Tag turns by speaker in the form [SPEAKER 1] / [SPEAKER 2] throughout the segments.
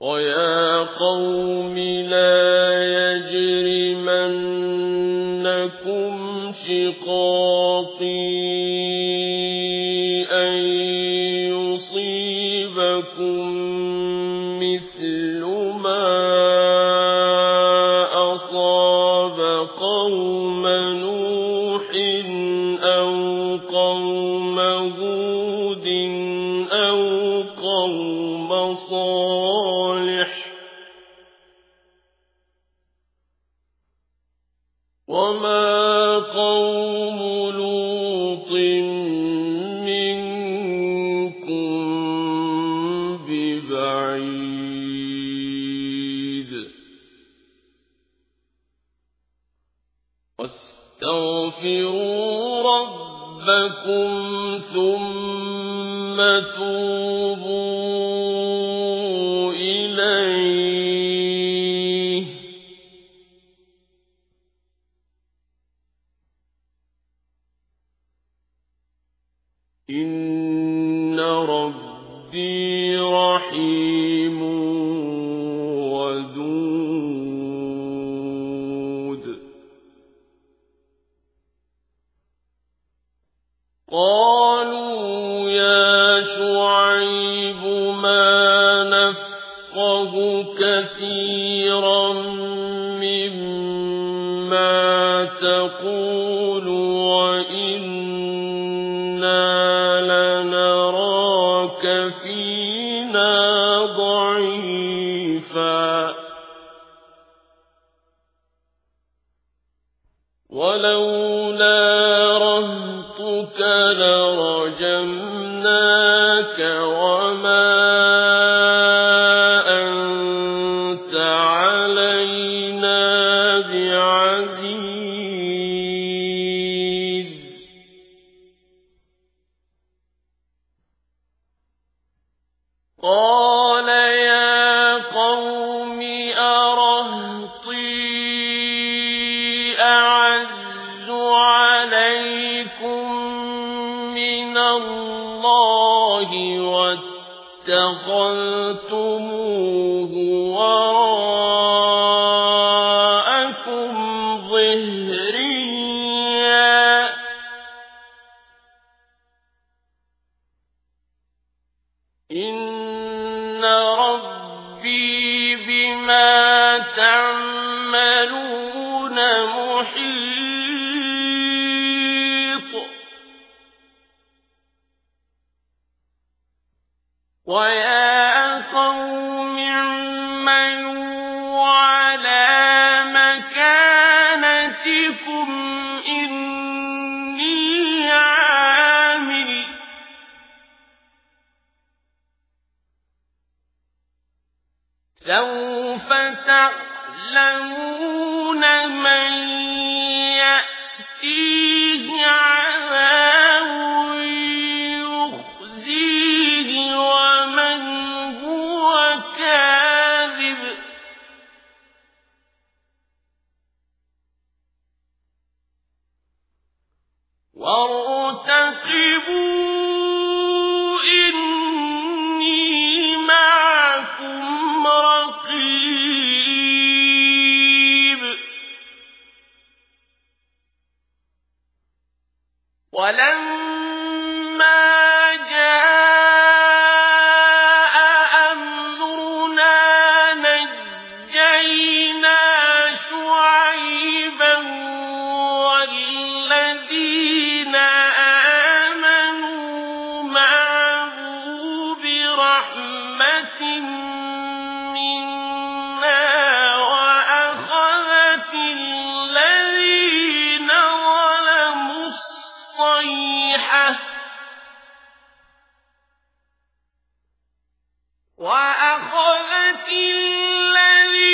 [SPEAKER 1] وَيَا قَوْمِ لَا يَجْرِمَنَّكُمْ شِقَاقِي أَن يُصِيبَكُم مِّثْلُ مَا أَصَابَ قَوْمَ نُوحٍ أَوْ قَوْمَ وَمَا قَوْمُ لُوطٍ مِّنكُم بِبَعِيدٍ. وَاسْتَغْفِرُوا رَبَّكُمْ ثُمَّ تُوبُوا إِنَّ رَبِّي رَحِيمٌ وَدُودٌ قَالُوا يَا شُعَيْبُ مَا نَفْقَهُ كَثِيرًا مِّمَّا تَقُولُ وَإِنَّا فِينَا ضَعِيفًا ۖ. وَلَوْلَا رَهْطُكَ لَرَجَمْنَاكَ ۖ قَالَ يَا قَوْمِ أَرَهْطِي أَعَزُّ عَلَيْكُم مِّنَ اللَّهِ وَاتَّخَذْتُمُوهُ وَرَاءَكُمْ ظِهْرِيًّا ۖ تَعْمَلُونَ سَوْفَ تَعْلَمُونَ مَن يَأْتِيهِ عَذَابٌ يُخْزِيهِ وَمَنْ هُوَ كَاذِبٌ ۖ. وَارْتَقِبُوا وَلَمَّا جَاءَ أَمْرُنَا نَجَّيْنَا شُعَيْبًا وَالَّذِينَ آمَنُوا مَعَهُ بِرَحْمَةٍ الصَّيْحَةُ وَأَخَذَتِ الَّذِينَ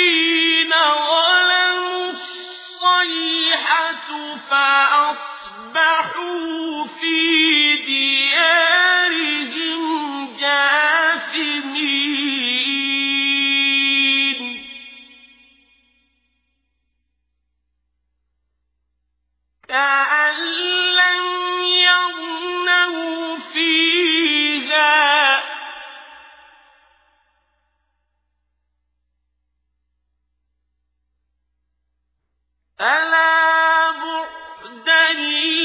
[SPEAKER 1] ظَلَمُوا الصَّيْحَةُ فَأَصْبَحُوا فِي ألا بعدا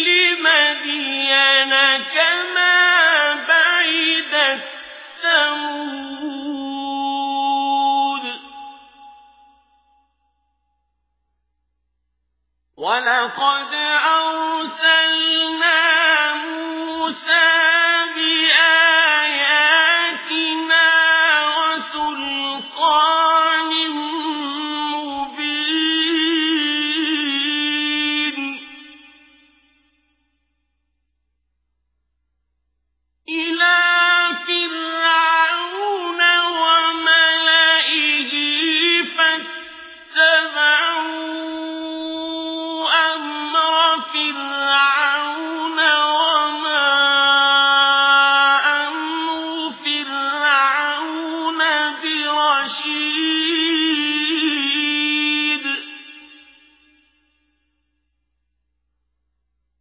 [SPEAKER 1] لمدين كما بعدت ثمود ولقد